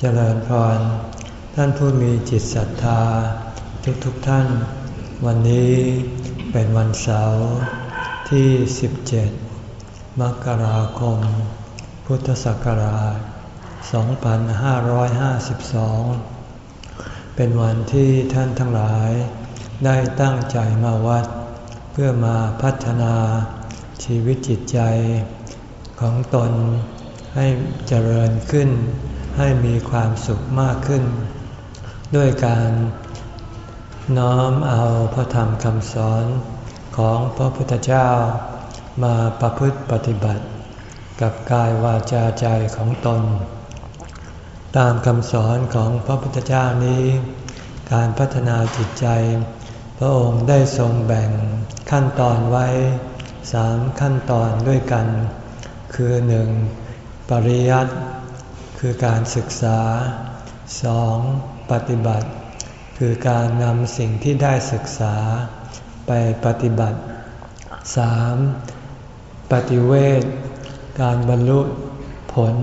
เจริญพร ท่านผู้มีจิตศรัทธา ทุกๆทท่าน วันนี้เป็นวันเสาร์ที่ 17 มกราคม พุทธศักราช 2552 เป็นวันที่ท่านทั้งหลายได้ตั้งใจมาวัด เพื่อมาพัฒนาชีวิตจิตใจของตนให้เจริญขึ้น ให้มีความสุขมากขึ้น ด้วยการน้อมเอาพระธรรมคำสอนของพระพุทธเจ้ามาประพฤติปฏิบัติ กับกายวาจาใจของตน ตามคำสอนของพระพุทธเจ้านี้ การพัฒนาจิตใจ พระองค์ได้ทรงแบ่งขั้นตอนไว้สามขั้นตอนด้วยกัน คือหนึ่งปริยัติ คือการศึกษา 2. ปฏิบัติ คือการนำสิ่งที่ได้ศึกษา ไปปฏิบัติ 3. ปฏิเวทการบรรลุผล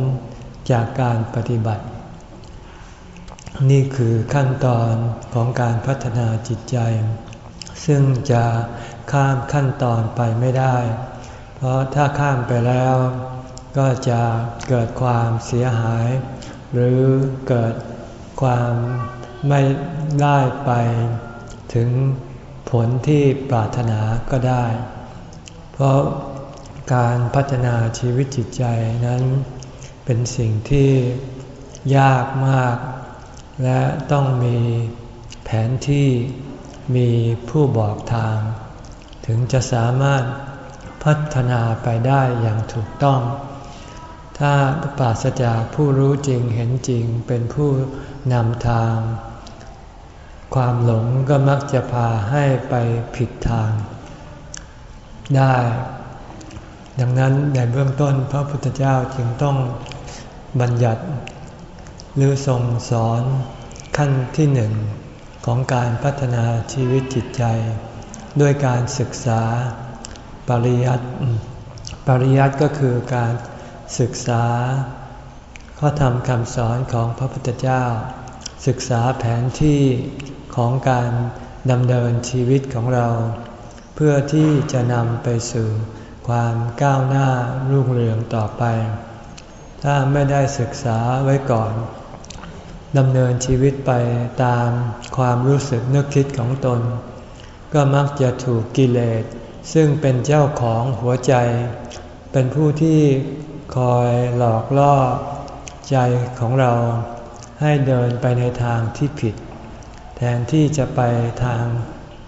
จากการปฏิบัติ นี่คือขั้นตอนของการพัฒนาจิตใจ ซึ่งจะข้ามขั้นตอนไปไม่ได้ เพราะถ้าข้ามไปแล้ว ก็จะเกิดความเสียหาย หรือเกิดความไม่ได้ไป ถึงผลที่ปรารถนาก็ได้ เพราะการพัฒนาชีวิตจิตใจนั้นเป็นสิ่งที่ยากมาก และต้องมีแผนที่มีผู้บอกทาง ถึงจะสามารถพัฒนาไปได้อย่างถูกต้อง ถ้าปราศจากผู้รู้จริงเห็นจริงเป็นผู้นำทาง ความหลงก็มักจะพาให้ไปผิดทาง ได้ ดังนั้นในเบื้องต้นพระพุทธเจ้าจึงต้องบัญญัติ หรือทรงสอนขั้นที่หนึ่งของการพัฒนาชีวิตจิตใจ ด้วยการศึกษาปริยัติปริยัติก็คือการ ศึกษา ข้อธรรมคำสอนของพระพุทธเจ้า ศึกษาแผนที่ของการดำเนินชีวิตของเรา เพื่อที่จะนำไปสู่ความก้าวหน้ารุ่งเรืองต่อไป ถ้าไม่ได้ศึกษาไว้ก่อนดำเนินชีวิตไปตามความรู้สึกนึกคิดของตน ก็มักจะถูกกิเลสซึ่งเป็นเจ้าของหัวใจ เป็นผู้ที่ คอยหลอกล่อใจของเราให้เดินไปในทางที่ผิด แทนที่จะไปทาง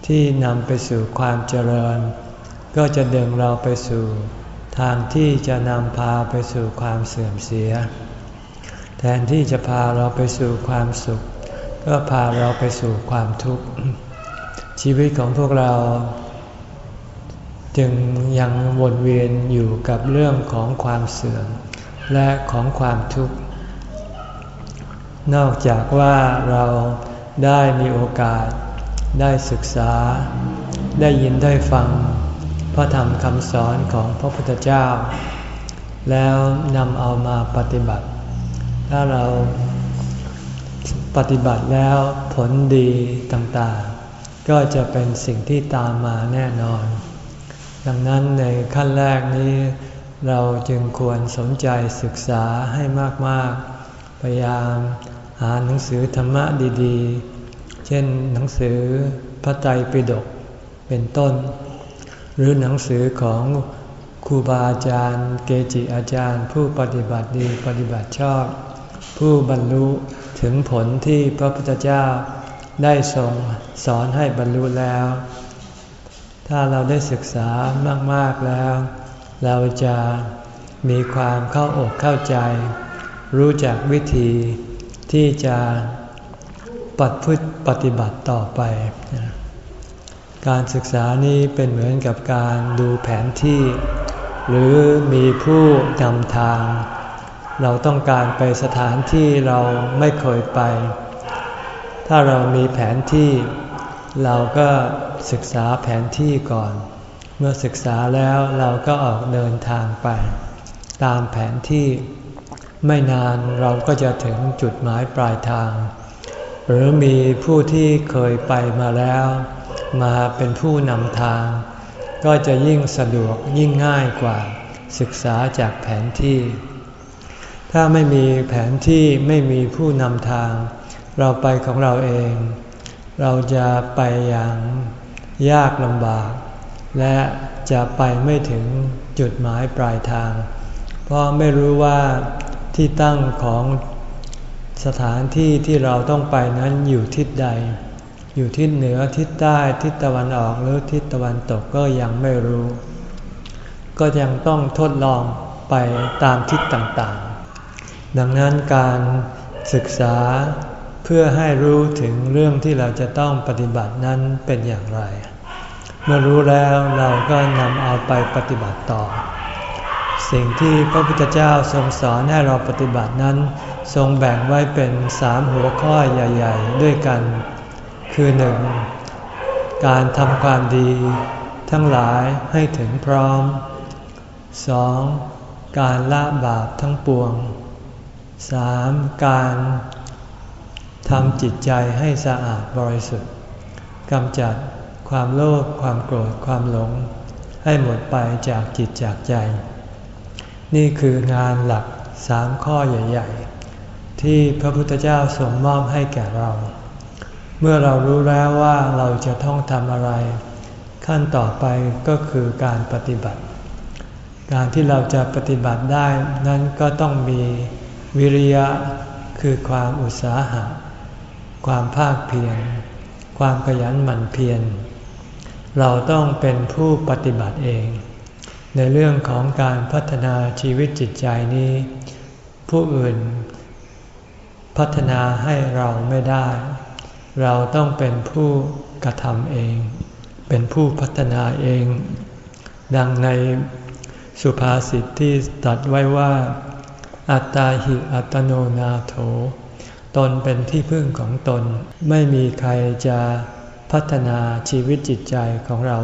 ที่นำไปสู่ความเจริญ ก็จะดึงเราไปสู่ ทางที่จะนำพาไปสู่ความเสื่อมเสีย แทนที่จะพาเราไปสู่ความสุข ก็พาเราไปสู่ความทุกข์ชีวิตของพวกเรา จึงยังวนเวียนอยู่กับเรื่องของความเสื่อม และของความทุกข์ นอกจากว่าเราได้มีโอกาส ได้ศึกษา ได้ยินได้ฟัง พระธรรมคำสอนของพระพุทธเจ้า แล้วนำเอามาปฏิบัติ ถ้าเราปฏิบัติแล้วผลดีต่างๆ ก็จะเป็นสิ่งที่ตามมาแน่นอน ดังนั้นในขั้นแรกนี้ เราจึงควรสนใจศึกษาให้มาก ๆ พยายามหาหนังสือธรรมะดี ๆ เช่นหนังสือพระไตรปิฎกเป็นต้น หรือหนังสือของครูบาอาจารย์ เกจิอาจารย์ ผู้ปฏิบัติดีปฏิบัติชอบ ผู้บรรลุถึงผลที่พระพุทธเจ้าได้ทรงสอนให้บรรลุแล้ว ถ้าเราได้ศึกษามาก ๆ แล้ว เราจะมีความเข้าอกเข้าใจ รู้จักวิธีที่จะปัดพฤติปฏิบัติต่อไป การศึกษานี้เป็นเหมือนกับการดูแผนที่ หรือมีผู้นำทาง เราต้องการไปสถานที่เราไม่เคยไป ถ้าเรามีแผนที่ เราก็ ศึกษาแผนที่ก่อน เมื่อศึกษาแล้วเราก็ออกเดินทางไป ตามแผนที่ไม่นานเราก็จะถึงจุดหมายปลายทาง หรือมีผู้ที่เคยไปมาแล้ว มาเป็นผู้นำทาง ก็จะยิ่งสะดวกยิ่งง่ายกว่า ศึกษาจากแผนที่ ถ้าไม่มีแผนที่ไม่มีผู้นำทาง เราไปของเราเอง เราจะไปอย่าง ยากลำบาก และจะไปไม่ถึงจุดหมายปลายทาง เพราะไม่รู้ว่าที่ตั้งของสถานที่ที่เราต้องไปนั้นอยู่ทิศใด อยู่ทิศเหนือทิศใต้ทิศตะวันออกหรือทิศตะวันตกก็ยังไม่รู้ ก็ยังต้องทดลองไปตามทิศต่างๆ ดังนั้นการศึกษา เพื่อให้รู้ถึงเรื่องที่เราจะต้องปฏิบัตินั้นเป็นอย่างไร เมื่อรู้แล้วเราก็นำเอาไปปฏิบัติต่อ สิ่งที่พระพุทธเจ้าทรงสอนให้เราปฏิบัตินั้น ทรงแบ่งไว้เป็นสามหัวข้อใหญ่ ๆ ด้วยกัน คือหนึ่งการทำความดี ทั้งหลายให้ถึงพร้อม 2. การละบาปทั้งปวง 3. การ ทำจิตใจให้สะอาดบริสุทธิ์กำจัดความโลภความโกรธความหลง ให้หมดไปจากจิตจากใจ นี่คืองานหลักสามข้อใหญ่ๆ ที่พระพุทธเจ้าทรงมอบให้แก่เรา เมื่อเรารู้แล้วว่าเราจะต้องทำอะไร ขั้นต่อไปก็คือการปฏิบัติ การที่เราจะปฏิบัติได้นั้นก็ต้องมีวิริยะคือความอุตสาหะ ความภาคเพียรความขยันหมั่นเพียรเราต้องเป็นผู้ปฏิบัติเอง ในเรื่องของการพัฒนาชีวิตจิตใจนี้ ผู้อื่นพัฒนาให้เราไม่ได้ เราต้องเป็นผู้กระทำเอง เป็นผู้พัฒนาเอง ดังในสุภาษิตที่ตัดไว้ว่า อัตตาหิอัตโนนาโถ ตนเป็นที่พึ่งของตน ไม่มีใครจะพัฒนาชีวิตจิตใจของเรา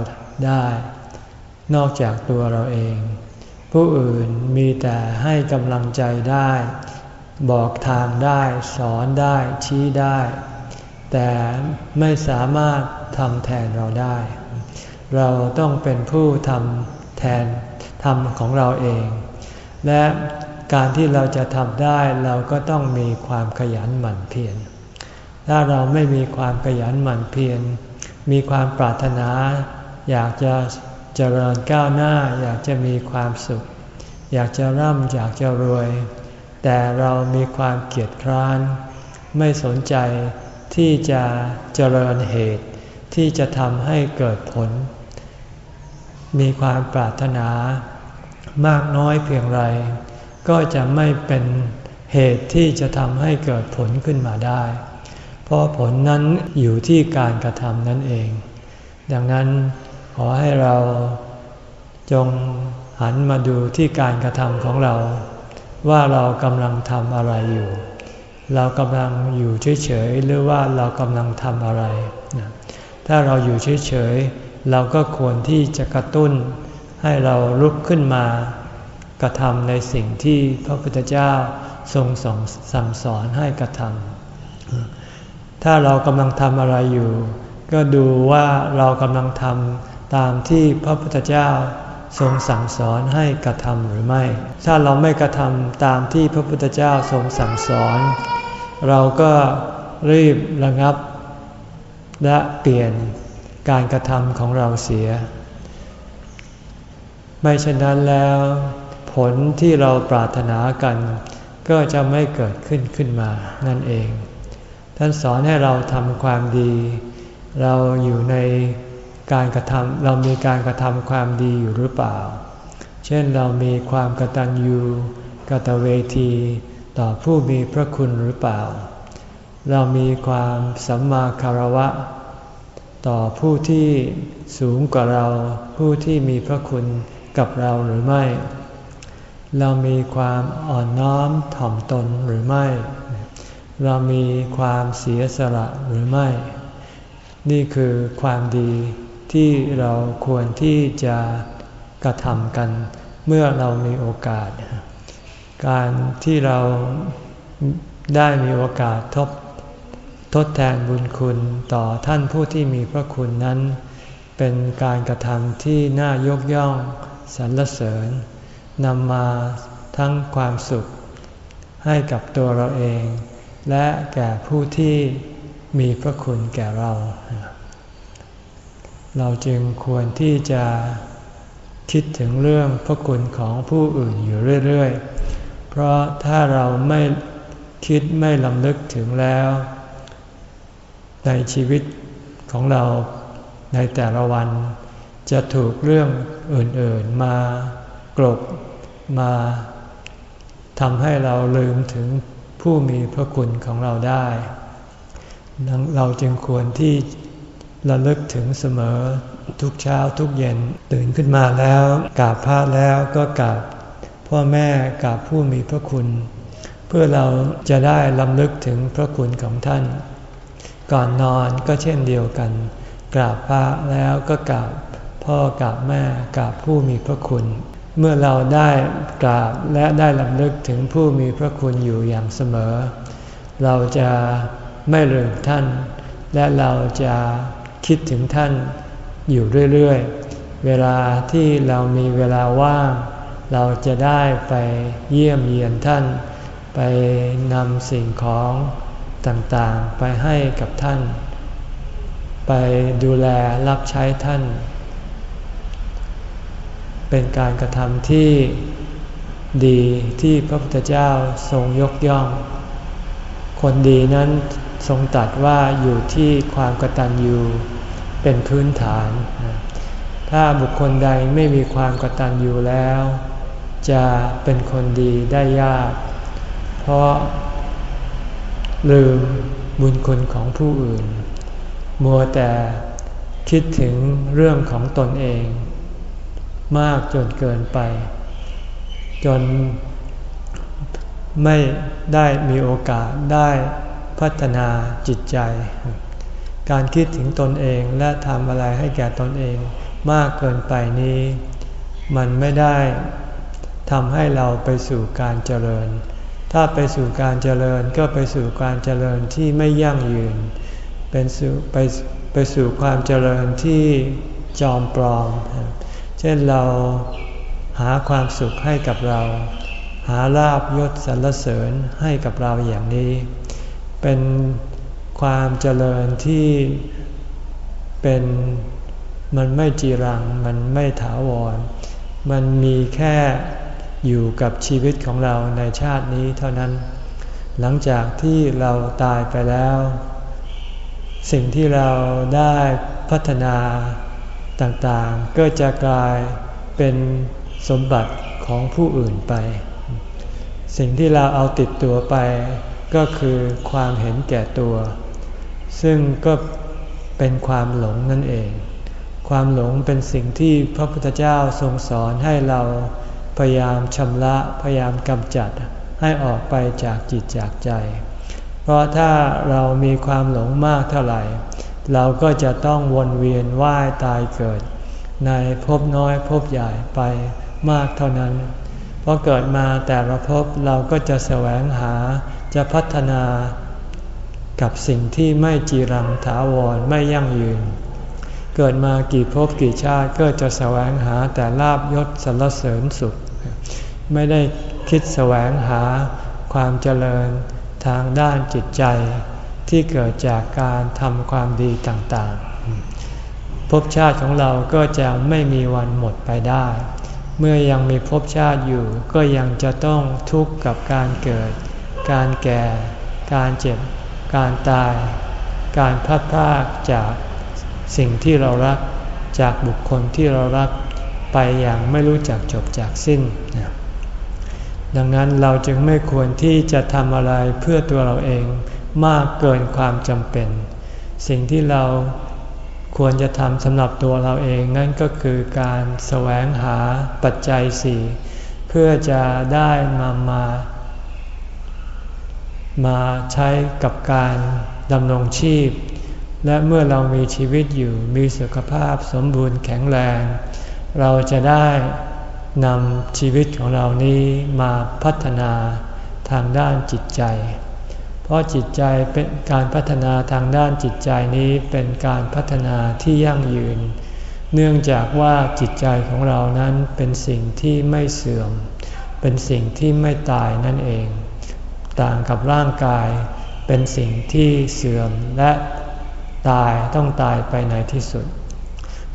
ได้ นอกจากตัวเราเอง ผู้อื่นมีแต่ให้กำลังใจได้ บอกทางได้สอนได้ชี้ได้ แต่ไม่สามารถทำแทนเราได้ เราต้องเป็นผู้ทำแทนทำของเราเอง และ การที่เราจะทำได้เราก็ต้องมีความขยันหมั่นเพียร ถ้าเราไม่มีความขยันหมั่นเพียร มีความปรารถนา อยากจะเจริญก้าวหน้า อยากจะมีความสุข อยากจะร่ำอยากจะรวย แต่เรามีความเกียจคร้าน ไม่สนใจที่จะเจริญเหตุ ที่จะทำให้เกิดผล มีความปรารถนามากน้อยเพียงไร ก็จะไม่เป็นเหตุที่จะทำให้เกิดผลขึ้นมาได้ เพราะผลนั้นอยู่ที่การกระทำนั่นเอง ดังนั้นขอให้เราจงหันมาดูที่การกระทำของเรา ว่าเรากำลังทำอะไรอยู่ เรากำลังอยู่เฉยๆหรือว่าเรากำลังทำอะไร ถ้าเราอยู่เฉยๆเราก็ควรที่จะกระตุ้นให้เราลุกขึ้นมา กระทำในสิ่งที่พระพุทธเจ้าทรงส่งสั่งสอนให้กระทำถ้าเรากำลังทำอะไรอยู่ ก็ดูว่าเรากำลังทำตามที่พระพุทธเจ้าทรงสั่งสอนให้กระทำหรือไม่ ถ้าเราไม่กระทำตามที่พระพุทธเจ้าทรงสั่งสอน เราก็รีบระงับ และเปลี่ยนการกระทำของเราเสีย ไม่เช่นนั้นแล้ว ผลที่เราปรารถนากัน ก็จะไม่เกิดขึ้นขึ้นมานั่นเอง ท่านสอนให้เราทำความดี เราอยู่ในการกระทำเรามีการกระทำความดีอยู่หรือเปล่า เช่นเรามีความกตัญญูกตเวทีต่อผู้มีพระคุณหรือเปล่า เรามีความสัมมาคารวะ ต่อผู้ที่สูงกว่าเราผู้ที่มีพระคุณกับเราหรือไม่ เรามีความอ่อนน้อมถ่อมตนหรือไม่ เรามีความเสียสละหรือไม่ นี่คือความดีที่เราควรที่จะกระทำกัน เมื่อเรามีโอกาส การที่เราได้มีโอกาสทบทดแทนบุญคุณต่อท่านผู้ที่มีพระคุณนั้น เป็นการกระทำที่น่ายกย่องสรรเสริญ นำมาทั้งความสุข ให้กับตัวเราเอง และแก่ผู้ที่มีพระคุณแก่เรา เราจึงควรที่จะคิดถึงเรื่องพระคุณของผู้อื่นอยู่เรื่อย ๆ เพราะถ้าเราไม่คิดไม่ลำลึกถึงแล้ว ในชีวิตของเราในแต่ละวันจะถูกเรื่องอื่นๆมา กลบมาทำให้เราลืมถึงผู้มีพระคุณของเราได้ เราจึงควรที่ระลึกถึงเสมอทุกเช้าทุกเย็นตื่นขึ้นมาแล้วกราบพระแล้วก็กราบพ่อแม่กราบผู้มีพระคุณ เพื่อเราจะได้ลำลึกถึงพระคุณของท่าน ก่อนนอนก็เช่นเดียวกัน กราบพระแล้วก็กราบพ่อกราบแม่กราบผู้มีพระคุณ เมื่อเราได้กราบและได้ลำลึกถึงผู้มีพระคุณอยู่อย่างเสมอ เราจะไม่ลืมท่าน และเราจะคิดถึงท่านอยู่เรื่อยๆ เวลาที่เรามีเวลาว่าง เราจะได้ไปเยี่ยมเยียนท่าน ไปนำสิ่งของต่างๆ ไปให้กับท่าน ไปดูแลรับใช้ท่าน เป็นการกระทำที่ดีที่พระพุทธเจ้าทรงยกย่อง คนดีนั้นทรงตัดว่าอยู่ที่ความกตัญญูเป็นพื้นฐาน ถ้าบุคคลใดไม่มีความกตัญญูแล้ว จะเป็นคนดีได้ยาก เพราะลืมบุญคุณของผู้อื่น มัวแต่คิดถึงเรื่องของตนเอง มากจนเกินไป จนไม่ได้มีโอกาสได้พัฒนาจิตใจ การคิดถึงตนเองและทำอะไรให้แก่ตนเองมากเกินไปนี้ มันไม่ได้ทำให้เราไปสู่การเจริญ ถ้าไปสู่การเจริญก็ไปสู่การเจริญที่ไม่ยั่งยืน เป็นสู่ไปไปสู่ความเจริญที่จอมปลอม เช่นเราหาความสุขให้กับเรา หาลาบยศสรรเสริญให้กับเราอย่างนี้ เป็นความเจริญที่เป็นมันไม่จีรัง มันไม่ถาวร มันมีแค่อยู่กับชีวิตของเราในชาตินี้เท่านั้น หลังจากที่เราตายไปแล้ว สิ่งที่เราได้พัฒนา ต่างๆ ก็จะกลายเป็นสมบัติของผู้อื่นไป สิ่งที่เราเอาติดตัวไป ก็คือความเห็นแก่ตัว ซึ่งก็เป็นความหลงนั่นเอง ความหลงเป็นสิ่งที่พระพุทธเจ้าทรงสอนให้เราพยายามชำระพยายามกำจัดให้ออกไปจากจิตจากใจ เพราะถ้าเรามีความหลงมากเท่าไหร่ เราก็จะต้องวนเวียนว่ายตายเกิด ในภพน้อยภพใหญ่ไปมากเท่านั้น เพราะเกิดมาแต่ละภพเราก็จะแสวงหาจะพัฒนากับสิ่งที่ไม่จีรังถาวรไม่ยั่งยืน เกิดมากี่ภพกี่ชาติก็จะแสวงหาแต่ลาบยศสรรเสริญสุข ไม่ได้คิดแสวงหาความเจริญทางด้านจิตใจ ที่เกิดจากการทำความดีต่างๆ ภพชาติของเราก็จะไม่มีวันหมดไปได้ เมื่อยังมีภพชาติอยู่ก็ยังจะต้องทุกข์กับการเกิด การแก่ การเจ็บ การตาย การพัดพากจากสิ่งที่เรารัก จากบุคคลที่เรารักไปอย่างไม่รู้จักจบจากสิ้น ดังนั้นเราจึงไม่ควรที่จะทำอะไรเพื่อตัวเราเอง มากเกินความจำเป็น สิ่งที่เราควรจะทำสำหรับตัวเราเองนั่นก็คือการแสวงหาปัจจัยสี่เพื่อจะได้มามา มาใช้กับการดำรงชีพ และเมื่อเรามีชีวิตอยู่มีสุขภาพสมบูรณ์แข็งแรง เราจะได้นำชีวิตของเรานี้มาพัฒนาทางด้านจิตใจ เพราะจิตใจเป็นการพัฒนาทางด้านจิตใจนี้เป็นการพัฒนาที่ยั่งยืน เนื่องจากว่าจิตใจของเรานั้นเป็นสิ่งที่ไม่เสื่อม เป็นสิ่งที่ไม่ตายนั่นเอง ต่างกับร่างกาย เป็นสิ่งที่เสื่อมและตายต้องตายไปในที่สุด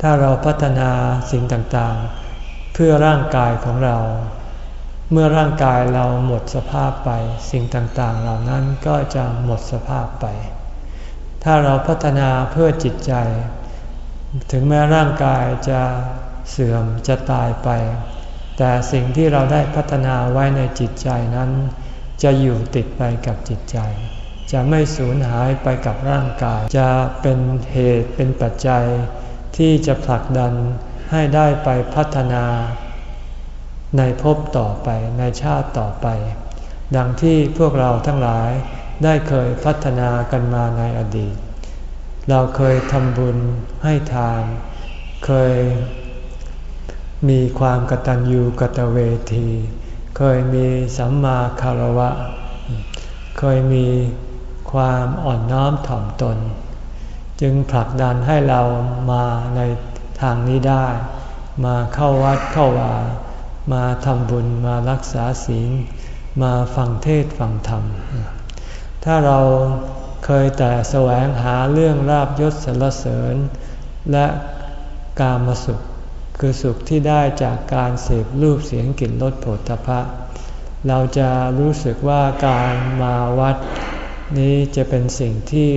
ถ้าเราพัฒนาสิ่งต่างๆ เพื่อร่างกายของเรา เมื่อร่างกายเราหมดสภาพไป สิ่งต่างๆ เหล่านั้นก็จะหมดสภาพไป ถ้าเราพัฒนาเพื่อจิตใจ ถึงแม้ร่างกายจะเสื่อมจะตายไป แต่สิ่งที่เราได้พัฒนาไว้ในจิตใจนั้น จะอยู่ติดไปกับจิตใจ จะไม่สูญหายไปกับร่างกาย จะเป็นเหตุเป็นปัจจัย ที่จะผลักดันให้ได้ไปพัฒนา ในภพต่อไปในชาติต่อไป ดังที่พวกเราทั้งหลายได้เคยพัฒนากันมาในอดีต เราเคยทำบุญให้ทาน เคยมีความกตัญญูกตเวที เคยมีสัมมาคารวะ เคยมีความอ่อนน้อมถ่อมตน จึงผลักดันให้เรามาในทางนี้ได้ มาเข้าวัดเข้าวา มาทำบุญมารักษาศีล มาฟังเทศฟังธรรม ถ้าเราเคยแต่แสวงหาเรื่องราบยศสรรเสริญ และกามสุข คือสุขที่ได้จากการเสพรูปเสียงกลิ่นรสผลตภะเราจะรู้สึกว่าการมาวัดนี้จะเป็นสิ่งที่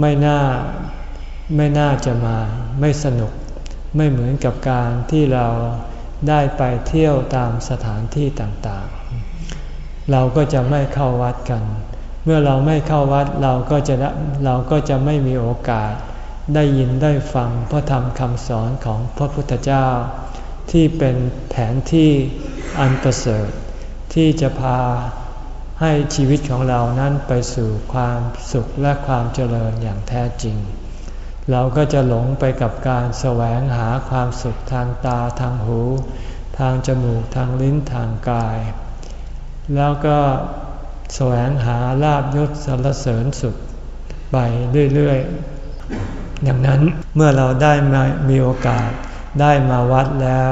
ไม่น่าไม่น่าจะมา ไม่สนุก ไม่เหมือนกับการที่เรา ได้ไปเที่ยวตามสถานที่ต่างๆ เราก็จะไม่เข้าวัดกัน เมื่อเราไม่เข้าวัดเราก็จะเราก็จะไม่มีโอกาส ได้ยินได้ฟังพระธรรมคำสอนของพระพุทธเจ้า ที่เป็นแผนที่อันประเสริฐ ที่จะพาให้ชีวิตของเรานั้นไปสู่ความสุขและความเจริญอย่างแท้จริง เราก็จะหลงไปกับการแสวงหาความสุขทางตาทางหู ทางจมูกทางลิ้นทางกาย แล้วก็แสวงหาลาบยศสรรเสริญสุขไปเรื่อยๆ ดังนั้นเมื่อเราได้มามีโอกาสได้มาวัดแล้ว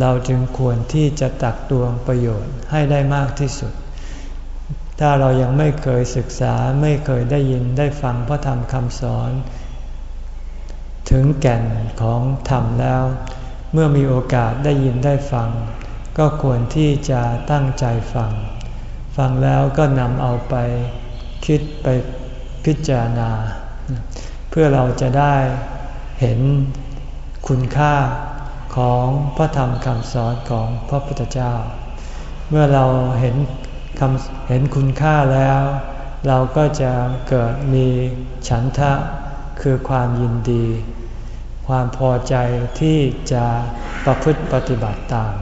เราจึงควรที่จะตักตวงประโยชน์ให้ได้มากที่สุด ถ้าเรายังไม่เคยศึกษาไม่เคยได้ยินได้ฟังพระธรรมคำสอน ถึงแก่นของธรรมแล้ว เมื่อมีโอกาสได้ยินได้ฟัง ก็ควรที่จะตั้งใจฟัง ฟังแล้วก็นำเอาไปคิดไปพิจารณา เพื่อเราจะได้เห็นคุณค่าของพระธรรมคำสอนของพระพุทธเจ้า เมื่อเราเห็นคเห็นคุณค่าแล้ว เราก็จะเกิดมีฉันทะ คือความยินดี ความพอใจที่จะประพฤติปฏิบัติตาม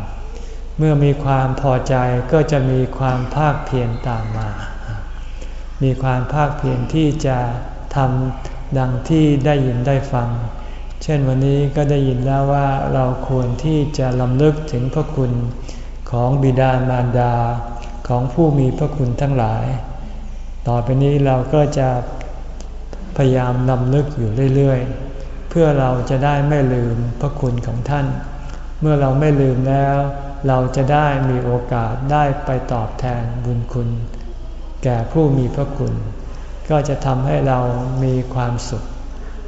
เมื่อมีความพอใจก็จะมีความภาคเพียรตามมา มีความภาคเพียรที่จะทำดังที่ได้ยินได้ฟัง เช่นวันนี้ก็ได้ยินแล้วว่าเราควรที่จะลำลึกถึงพระคุณของบิดามารดาของผู้มีพระคุณทั้งหลาย ต่อไปนี้เราก็จะ พยายามนำลึกอยู่เรื่อยๆ เพื่อเราจะได้ไม่ลืมพระคุณของท่าน เมื่อเราไม่ลืมแล้ว เราจะได้มีโอกาสได้ไปตอบแทนบุญคุณ แก่ผู้มีพระคุณ ก็จะทำให้เรามีความสุข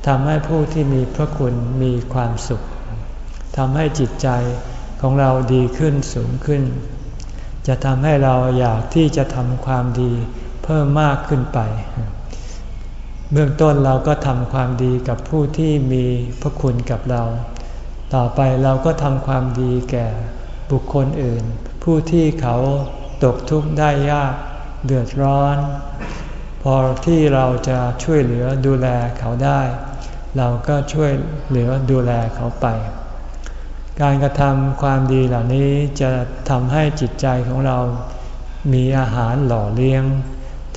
ทำให้ผู้ที่มีพระคุณมีความสุขทำให้จิตใจของเราดีขึ้นสูงขึ้น จะทำให้เราอยากที่จะทำความดีเพิ่มมากขึ้นไป เบื้องต้นเราก็ทำความดีกับผู้ที่มีพระคุณกับเรา ต่อไปเราก็ทำความดีแก่บุคคลอื่น ผู้ที่เขาตกทุกข์ได้ยากเดือดร้อน พอที่เราจะช่วยเหลือดูแลเขาได้ เราก็ช่วยเหลือดูแลเขาไป การกระทำความดีเหล่านี้จะทำให้จิตใจของเรามีอาหารหล่อเลี้ยง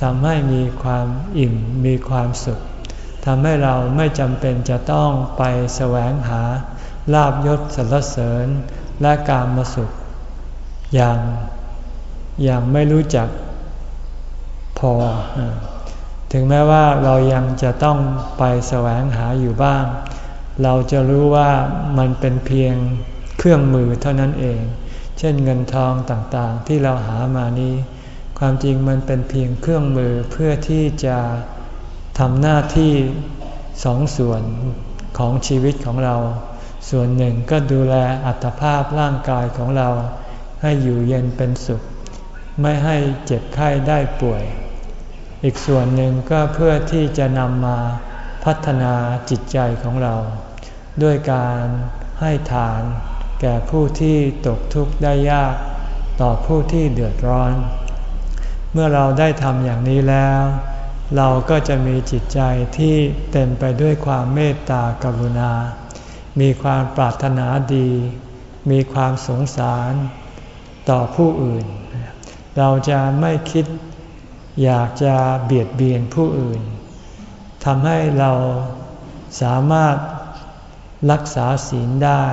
ทำให้มีความอิ่มมีความสุขทำให้เราไม่จำเป็นจะต้องไปแสวงหาลาบยศสรรเสริญและการมาสุข อย่างอย่างไม่รู้จักพอ ถึงแม้ว่าเรายังจะต้องไปแสวงหาอยู่บ้าง เราจะรู้ว่ามันเป็นเพียงเครื่องมือเท่านั้นเอง เช่นเงินทองต่างๆที่เราหามานี้ ความจริงมันเป็นเพียงเครื่องมือเพื่อที่จะทำหน้าที่สองส่วนของชีวิตของเรา ส่วนหนึ่งก็ดูแลอัตภาพร่างกายของเรา ให้อยู่เย็นเป็นสุข ไม่ให้เจ็บไข้ได้ป่วย อีกส่วนหนึ่งก็เพื่อที่จะนำมาพัฒนาจิตใจของเรา ด้วยการให้ทานแก่ผู้ที่ตกทุกข์ได้ยากต่อผู้ที่เดือดร้อน เมื่อเราได้ทำอย่างนี้แล้ว เราก็จะมีจิตใจที่เต็มไปด้วยความเมตตากรุณา มีความปรารถนาดี มีความสงสารต่อผู้อื่น เราจะไม่คิดอยากจะเบียดเบียนผู้อื่นทำให้เราสามารถรักษาศีลได้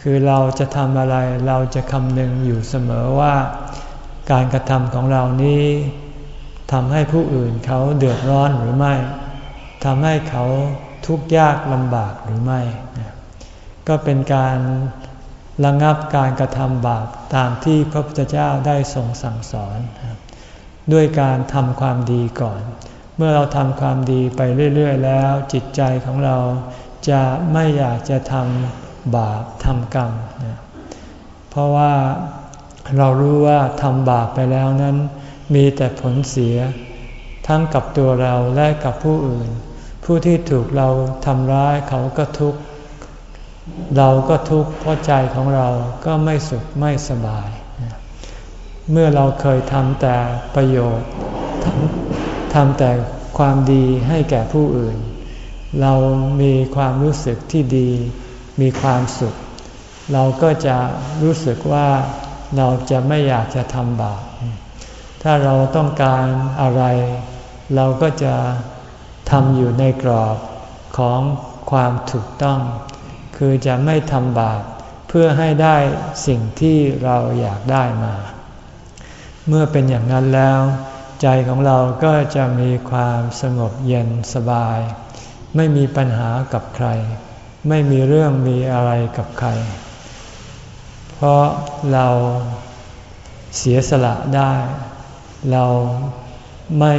คือเราจะทำอะไรเราจะคำนึงอยู่เสมอว่า การกระทำของเรานี้ทำให้ผู้อื่นเขาเดือดร้อนหรือไม่ทำให้เขาทุกข์ยากลำบากหรือไม่ ก็เป็นการระงับการกระทำบาปตามที่พระพุทธเจ้าได้ทรงสั่งสอน ด้วยการทำความดีก่อน เมื่อเราทำความดีไปเรื่อย ๆ แล้ว จิตใจของเราจะไม่อยากจะทำบาปทำกรรม เพราะว่า เรารู้ว่าทำบาปไปแล้วนั้น มีแต่ผลเสีย ทั้งกับตัวเราและกับผู้อื่น ผู้ที่ถูกเราทำร้ายเขาก็ทุกข์เราก็ทุกข์เพราะใจของเราก็ไม่สุขไม่สบาย เมื่อเราเคยทำแต่ประโยชน์ทำแต่ความดีให้แก่ผู้อื่น เรามีความรู้สึกที่ดี มีความสุข เราก็จะรู้สึกว่า เราจะไม่อยากจะทำบาป ถ้าเราต้องการอะไร เราก็จะทำอยู่ในกรอบของความถูกต้อง คือจะไม่ทำบาปเพื่อให้ได้สิ่งที่เราอยากได้มา เมื่อเป็นอย่างนั้นแล้ว ใจของเราก็จะมีความสงบเย็นสบาย ไม่มีปัญหากับใคร ไม่มีเรื่องมีอะไรกับใคร เพราะเราเสียสละได้ เราไม่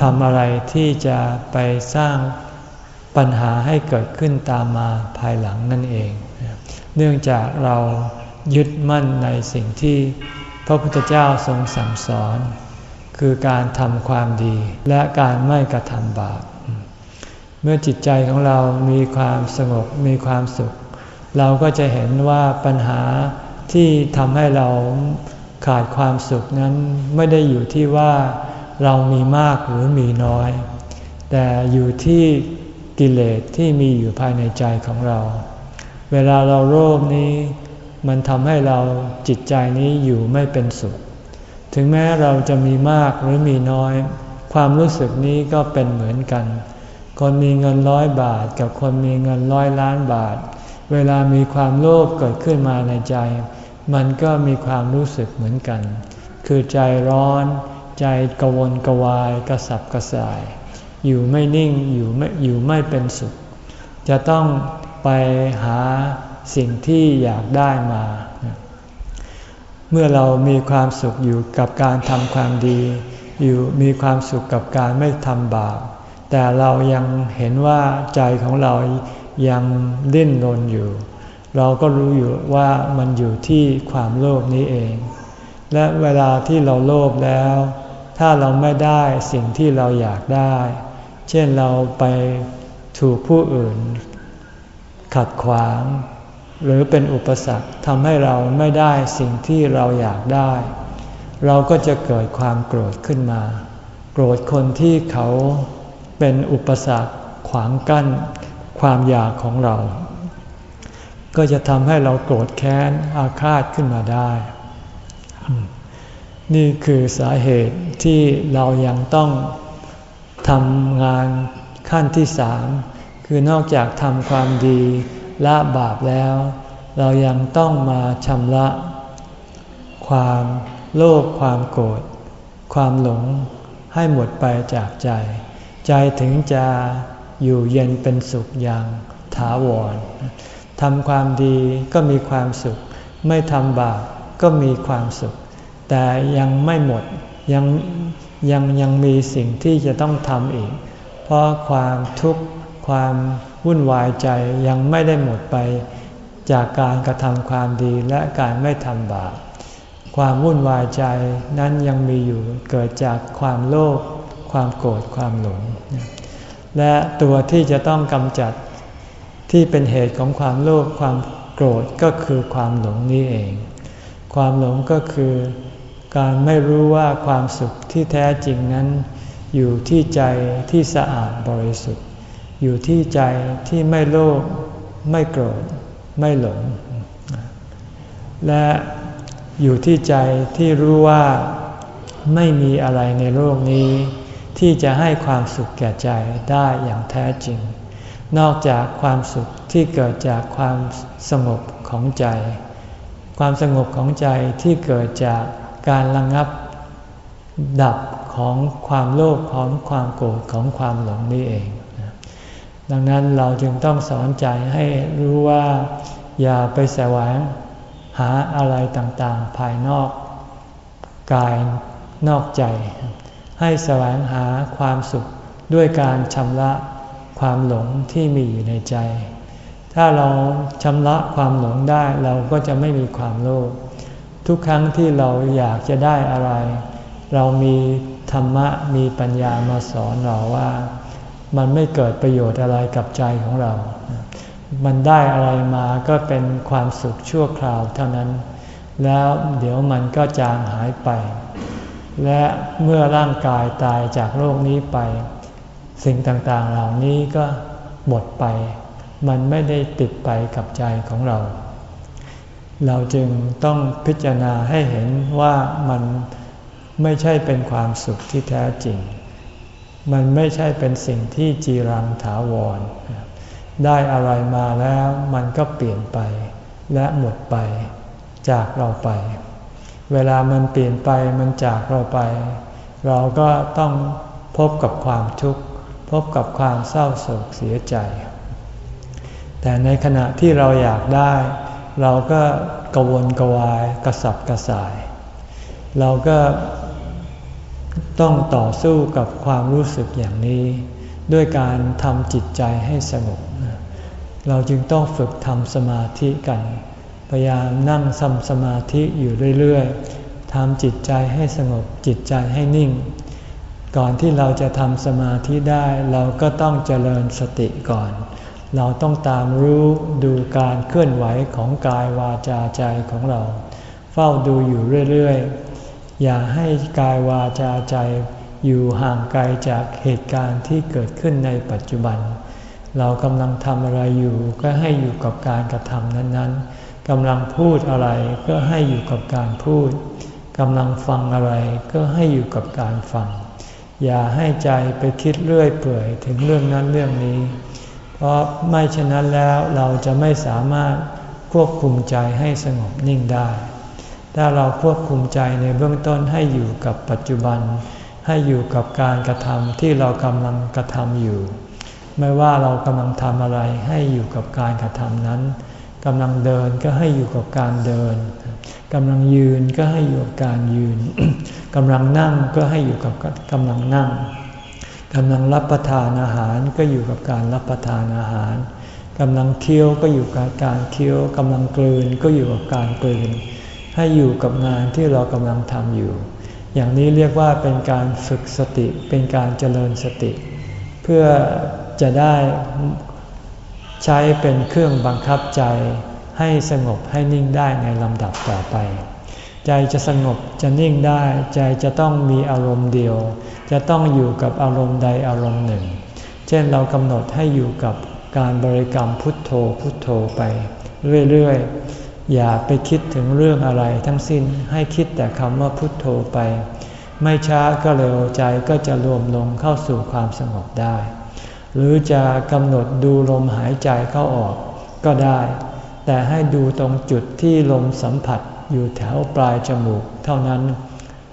ทำอะไรที่จะไปสร้างปัญหาให้เกิดขึ้นตามมาภายหลังนั่นเอง เนื่องจากเรายึดมั่นในสิ่งที่พระพุทธเจ้าทรงสั่งสอน คือการทำความดีและการไม่กระทำบาป เมื่อจิตใจของเรามีความสงบมีความสุข เราก็จะเห็นว่าปัญหาที่ทำให้เราขาดความสุขนั้นไม่ได้อยู่ที่ว่าเรามีมากหรือมีน้อย แต่อยู่ที่กิเลสที่มีอยู่ภายในใจของเรา เวลาเราโลภนี้ มันทำให้เราจิตใจนี้อยู่ไม่เป็นสุข ถึงแม้เราจะมีมากหรือมีน้อย ความรู้สึกนี้ก็เป็นเหมือนกัน คนมีเงินร้อยบาทกับคนมีเงินร้อยล้านบาท เวลามีความโลภเกิดขึ้นมาในใจ มันก็มีความรู้สึกเหมือนกัน คือใจร้อน ใจกวนกวายกระสับกระส่าย อยู่ไม่นิ่งอยู่ไม่อยู่ไม่เป็นสุข จะต้องไปหาสิ่งที่อยากได้มา เมื่อเรามีความสุขอยู่กับการทำความดี อยู่มีความสุขกับการไม่ทำบาป แต่เรายังเห็นว่าใจของเรายังดิ้นรนอยู่ เราก็รู้อยู่ว่ามันอยู่ที่ความโลภนี้เอง และเวลาที่เราโลภแล้ว ถ้าเราไม่ได้สิ่งที่เราอยากได้ เช่นเราไปถูกผู้อื่น ขัดขวาง หรือเป็นอุปสรรคทำให้เราไม่ได้สิ่งที่เราอยากได้ เราก็จะเกิดความโกรธขึ้นมา โกรธคนที่เขา เป็นอุปสรรคขวางกั้นความอยากของเรา ก็จะทำให้เราโกรธแค้นอาฆาตขึ้นมาได้ นี่คือสาเหตุที่เรายังต้องทำงานขั้นที่สามคือนอกจากทำความดีละบาปแล้ว เรายังต้องมาชำระ ความโลภความโกรธความหลงให้หมดไปจากใจ ใจถึงจะอยู่เย็นเป็นสุขอย่างถาวรทำความดีก็มีความสุข ไม่ทำบาปก็มีความสุข แต่ยังไม่หมดยังยังยังมีสิ่งที่จะต้องทำอีก เพราะความทุกข์ความวุ่นวายใจยังไม่ได้หมดไป จากการกระทำความดีและการไม่ทำบาปความวุ่นวายใจนั้นยังมีอยู่เกิดจากความโลภ ความโกรธความหลง และตัวที่จะต้องกำจัดที่เป็นเหตุของความโลภความโกรธก็คือความหลงนี้เอง ความหลงก็คือการไม่รู้ว่าความสุขที่แท้จริงนั้น อยู่ที่ใจที่สะอาดบริสุทธิ์ อยู่ที่ใจที่ไม่โลภไม่โกรธ ไม่หลง และอยู่ที่ใจที่รู้ว่าไม่มีอะไรในโลกนี้ ที่จะให้ความสุขแก่ใจได้อย่างแท้จริง นอกจากความสุขที่เกิดจากความสงบของใจ ความสงบของใจที่เกิดจากการระงงับดับของความโลภของความโกรธของความหลงนี่เอง ดังนั้นเราจึงต้องสอนใจให้รู้ว่าอย่าไปแสวงหาอะไรต่างๆ ภายนอกกายนอกใจ ให้แสวงหาความสุขด้วยการชำระความหลงที่มีอยู่ในใจ ถ้าเราชำระความหลงได้เราก็จะไม่มีความโลภ ทุกครั้งที่เราอยากจะได้อะไร เรามีธรรมะมีปัญญามาสอนเราว่า มันไม่เกิดประโยชน์อะไรกับใจของเรา มันได้อะไรมาก็เป็นความสุขชั่วคราวเท่านั้น แล้วเดี๋ยวมันก็จางหายไป และเมื่อร่างกายตายจากโลกนี้ไป สิ่งต่างๆเหล่านี้ก็หมดไป มันไม่ได้ติดไปกับใจของเรา เราจึงต้องพิจารณาให้เห็นว่ามันไม่ใช่เป็นความสุขที่แท้จริง มันไม่ใช่เป็นสิ่งที่จีรังถาวร ได้อะไรมาแล้วมันก็เปลี่ยนไป และหมดไปจากเราไป เวลามันเปลี่ยนไปมันจากเราไป เราก็ต้องพบกับความทุกข์ พบกับความเศร้าโศกเสียใจ แต่ในขณะที่เราอยากได้ เราก็กวนกวายกระสับกระส่าย เราก็ต้องต่อสู้กับความรู้สึกอย่างนี้ ด้วยการทำจิตใจให้สงบเราจึงต้องฝึกทำสมาธิกัน พยายามนั่งทำสมาธิอยู่เรื่อยๆทำจิตใจให้สงบจิตใจให้นิ่ง ก่อนที่เราจะทำสมาธิได้เราก็ต้องเจริญสติก่อน เราต้องตามรู้ดูการเคลื่อนไหวของกายวาจาใจของเรา เฝ้าดูอยู่เรื่อยๆ อย่าให้กายวาจาใจอยู่ห่างไกลจากเหตุการณ์ที่เกิดขึ้นในปัจจุบัน เรากำลังทำอะไรอยู่ก็ให้อยู่กับการกระทำนั้นๆ กำลังพูดอะไรก็ให้อยู่กับการพูดกำลังฟังอะไรก็ให้อยู่กับการฟัง อย่าให้ใจไปคิดเรื่อยเปื่อยถึงเรื่องนั้นเรื่องนี้ เพราะไม่เช่นนั้นแล้วเราจะไม่สามารถควบคุมใจให้สงบนิ่งได้ ถ้าเราควบคุมใจในเบื้องต้นให้อยู่กับปัจจุบัน ให้อยู่กับการกระทำที่เรากำลังกระทำอยู่ ไม่ว่าเรากำลังทำอะไรให้อยู่กับการกระทำนั้น กำลังเดินก็ให้อยู่กับการเดินกำลังยืนก็ให้อยู่กับการยืนกำลังนั่งก็ให้อยู่กับกำลังนั่งกำลังรับประทานอาหารก็อยู่กับการรับประทานอาหารกำลังเคี้ยวก็อยู่กับการเคี้ยวกำลังกลืนก็อยู่กับการกลืน ให้อยู่กับงานที่เรากำลังทำอยู่ อย่างนี้เรียกว่าเป็นการฝึกสติเป็นการเจริญสติ เพื่อจะได้ ใช้เป็นเครื่องบังคับใจให้สงบให้นิ่งได้ในลำดับต่อไป ใจจะสงบจะนิ่งได้ ใจจะต้องมีอารมณ์เดียว จะต้องอยู่กับอารมณ์ใดอารมณ์หนึ่ง เช่นเรากำหนดให้อยู่กับการบริกรรมพุทโธพุทโธไป เรื่อยๆ อย่าไปคิดถึงเรื่องอะไรทั้งสิ้นให้คิดแต่คำว่าพุทโธไป ไม่ช้าก็เร็วใจก็จะรวมลงเข้าสู่ความสงบได้ หรือจะกำหนดดูลมหายใจเข้าออกก็ได้ แต่ให้ดูตรงจุดที่ลมสัมผัสอยู่แถวปลายจมูกเท่านั้น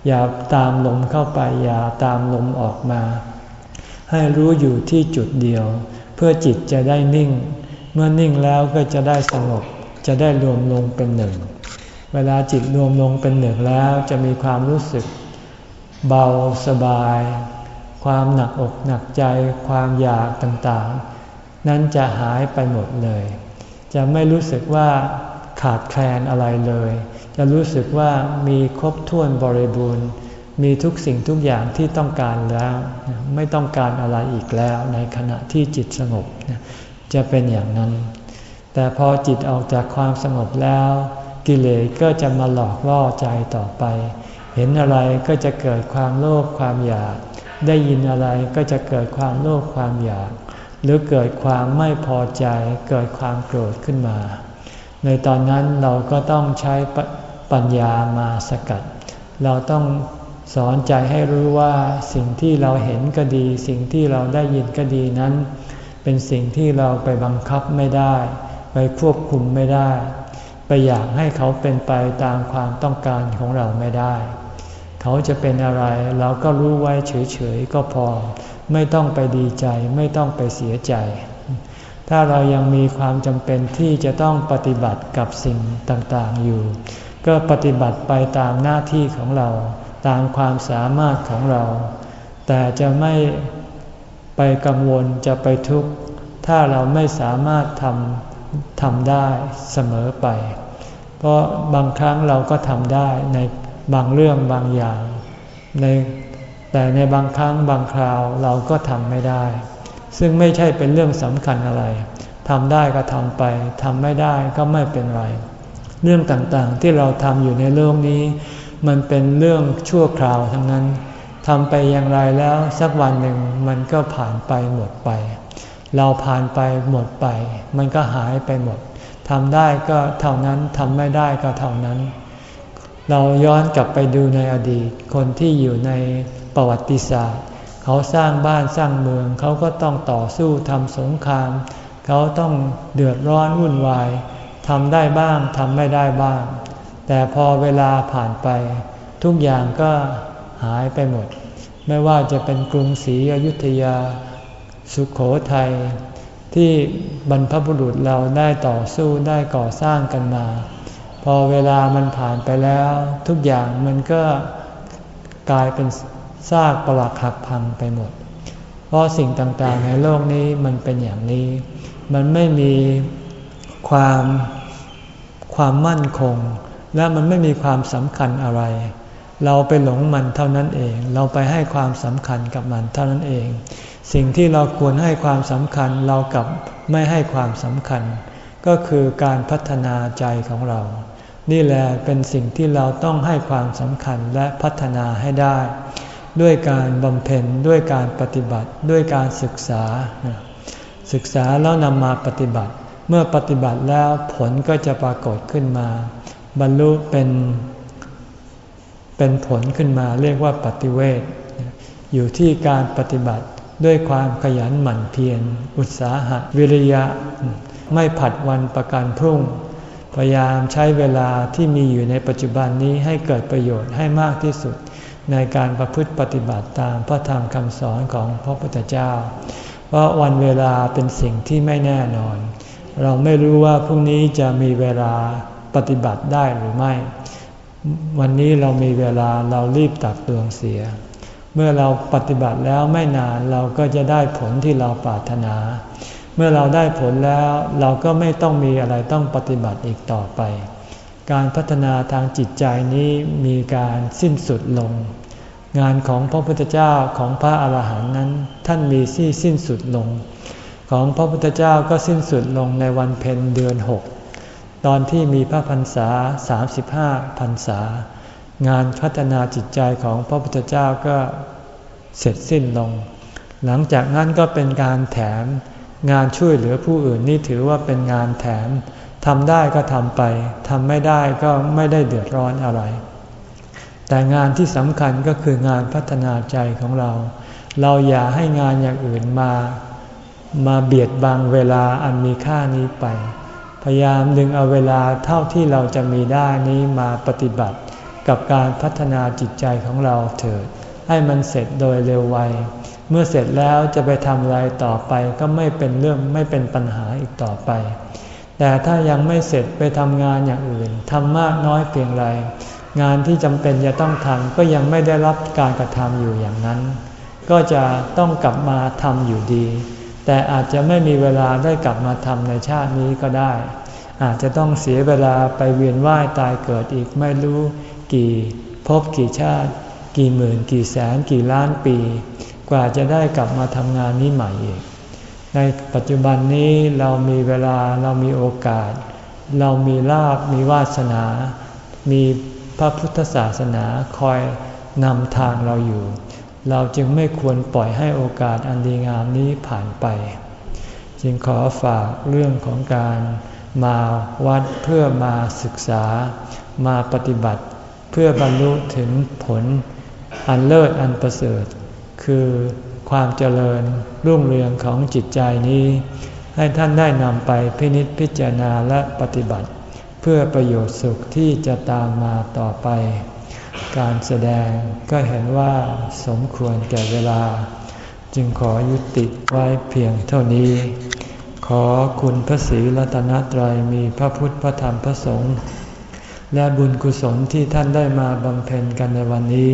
อย่าตามลมเข้าไปอย่าตามลมออกมา ให้รู้อยู่ที่จุดเดียว เพื่อจิตจะได้นิ่ง เมื่อนิ่งแล้วก็จะได้สงบจะได้รวมลงเป็นหนึ่ง เวลาจิตรวมลงเป็นหนึ่งแล้วจะมีความรู้สึก เบาสบาย ความหนักอกหนักใจ ความอยากต่างๆ นั้นจะหายไปหมดเลย จะไม่รู้สึกว่าขาดแคลนอะไรเลย จะรู้สึกว่ามีครบถ้วนบริบูรณ์ มีทุกสิ่งทุกอย่างที่ต้องการแล้ว ไม่ต้องการอะไรอีกแล้วในขณะที่จิตสงบจะเป็นอย่างนั้น แต่พอจิตออกจากความสงบแล้ว กิเลสก็จะมาหลอกล่อใจต่อไป เห็นอะไรก็จะเกิดความโลภความอยาก ได้ยินอะไรก็จะเกิดความโลภความอยาก หรือเกิดความไม่พอใจ เกิดความโกรธขึ้นมา ในตอนนั้นเราก็ต้องใช้ปัญญามาสกัด เราต้องสอนใจให้รู้ว่าสิ่งที่เราเห็นก็ดี สิ่งที่เราได้ยินก็ดีนั้น เป็นสิ่งที่เราไปบังคับไม่ได้ ไปควบคุมไม่ได้ ไปอยากให้เขาเป็นไปตามความต้องการของเราไม่ได้ เขาจะเป็นอะไร เราก็รู้ไว้เฉยๆก็พอ ไม่ต้องไปดีใจ ไม่ต้องไปเสียใจ ถ้าเรายังมีความจำเป็นที่จะต้องปฏิบัติกับสิ่งต่างๆอยู่ ก็ปฏิบัติไปตามหน้าที่ของเรา ตามความสามารถของเรา แต่จะไม่ไปกังวลจะไปทุกข์ถ้าเราไม่สามารถทำทำได้เสมอไป เพราะบางครั้งเราก็ทำได้ใน บางเรื่องบางอย่างในแต่ในบางครั้งบางคราวเราก็ทำไม่ได้ ซึ่งไม่ใช่เป็นเรื่องสำคัญอะไรทำได้ก็ทำไปทำไม่ได้ก็ไม่เป็นไร เรื่องต่างๆที่เราทำอยู่ในโลกนี้ มันเป็นเรื่องชั่วคราวทั้งนั้นทำไปอย่างไรแล้วสักวันหนึ่งมันก็ผ่านไปหมดไป เราผ่านไปหมดไป มันก็หายไปหมดทำได้ก็เท่านั้นทำไม่ได้ก็เท่านั้น เราย้อนกลับไปดูในอดีต คนที่อยู่ในประวัติศาสตร์ เขาสร้างบ้านสร้างเมือง เขาก็ต้องต่อสู้ทำสงคราม เขาต้องเดือดร้อนวุ่นวายทำได้บ้างทำไม่ได้บ้าง แต่พอเวลาผ่านไป ทุกอย่างก็หายไปหมด ไม่ว่าจะเป็นกรุงศรีอยุธยา สุขโขทัยที่บรรพบุรุษเราได้ต่อสู้ได้ก่อสร้างกันมา พอเวลามันผ่านไปแล้ว ทุกอย่างมันก็กลายเป็นซากปรักหักพังไปหมด เพราะสิ่งต่างๆในโลกนี้มันเป็นอย่างนี้ มันไม่มีความความมั่นคง และมันไม่มีความสำคัญอะไร เราไปหลงมันเท่านั้นเอง เราไปให้ความสำคัญกับมันเท่านั้นเอง สิ่งที่เราควรให้ความสำคัญเรากับไม่ให้ความสำคัญ ก็คือการพัฒนาใจของเรา นี่แหละเป็นสิ่งที่เราต้องให้ความสำคัญและพัฒนาให้ได้ ด้วยการบำเพ็ญด้วยการปฏิบัติ ด้วยการศึกษา ศึกษาแล้วนำมาปฏิบัติ เมื่อปฏิบัติแล้วผลก็จะปรากฏขึ้นมา บรรลุเป็นเป็นผลขึ้นมาเรียกว่าปฏิเวทอยู่ที่การปฏิบัติด้วยความขยันหมั่นเพียรอุตสาหะวิริยะ ไม่ผัดวันประกันพรุ่ง พยายามใช้เวลาที่มีอยู่ในปัจจุบันนี้ให้เกิดประโยชน์ให้มากที่สุด ในการประพฤติปฏิบัติตามพระธรรมคำสอนของพระพุทธเจ้า เพราะวันเวลาเป็นสิ่งที่ไม่แน่นอน เราไม่รู้ว่าพรุ่งนี้จะมีเวลาปฏิบัติได้หรือไม่ วันนี้เรามีเวลาเรารีบตักตวงเสีย เมื่อเราปฏิบัติแล้วไม่นานเราก็จะได้ผลที่เราปรารถนา มื่อเราได้ผลแล้วเราก็ไม่ต้องมีอะไรต้องปฏิบัติอีกต่อไป การพัฒนาทางจิตใจนี้มีการสิ้นสุดลง งานของพระพุทธเจ้าของพระอาหารหันต์นั้นท่านมีที่สิ้นสุดลง ของพระพุทธเจ้าก็สิ้นสุดลงในวันเพ็ญเดือนหกตอนที่มีพระพรรษา 35พรรษา งานพัฒนาจิตใจของพระพุทธเจ้าก็เสร็จสิ้นลง หลังจากนั้นก็เป็นการแถม งานช่วยเหลือผู้อื่นนี่ถือว่าเป็นงานแถมทำได้ก็ทำไปทำไม่ได้ก็ไม่ได้เดือดร้อนอะไร แต่งานที่สำคัญก็คืองานพัฒนาใจของเรา เราอย่าให้งานอย่างอื่นมา มาเบียดบังเวลาอันมีค่านี้ไป พยายามดึงเอาเวลาเท่าที่เราจะมีได้นี้มาปฏิบัติ กับการพัฒนาจิตใจของเราเถิด ให้มันเสร็จโดยเร็วไว เมื่อเสร็จแล้วจะไปทำอะไรต่อไปก็ไม่เป็นเรื่องไม่เป็นปัญหาอีกต่อไป แต่ถ้ายังไม่เสร็จไปทำงานอย่างอื่นทำมากน้อยเพียงไร งานที่จำเป็นจะต้องทำก็ยังไม่ได้รับการกระทำอยู่อย่างนั้น ก็จะต้องกลับมาทำอยู่ดี แต่อาจจะไม่มีเวลาได้กลับมาทำในชาตินี้ก็ได้ อาจจะต้องเสียเวลาไปเวียนว่ายตายเกิดอีกไม่รู้ กี่พบกี่ชาติ กี่หมื่น กี่แสนกี่ล้านปี กว่าจะได้กลับมาทำงานนี้ใหม่อีก ในปัจจุบันนี้เรามีเวลาเรามีโอกาส เรามีลาบมีวาสนา มีพระพุทธศาสนาคอยนำทางเราอยู่ เราจึงไม่ควรปล่อยให้โอกาสอันดีงามนี้ผ่านไป จึงขอฝากเรื่องของการมาวัดเพื่อมาศึกษา มาปฏิบัติ เพื่อบรรลุถึงผลอันเลิศอันประเสริฐ คือความเจริญรุ่งเรืองของจิตใจนี้ ให้ท่านได้นำไปพินิจพิจารณาและปฏิบัติ เพื่อประโยชน์สุขที่จะตามมาต่อไป การแสดงก็เห็นว่าสมควรแก่เวลา จึงขอยุติไว้เพียงเท่านี้ ขอคุณพระศรีรัตนตรัยมีพระพุทธพระธรรมพระสงฆ์และบุญกุศลที่ท่านได้มาบำเพ็ญกันในวันนี้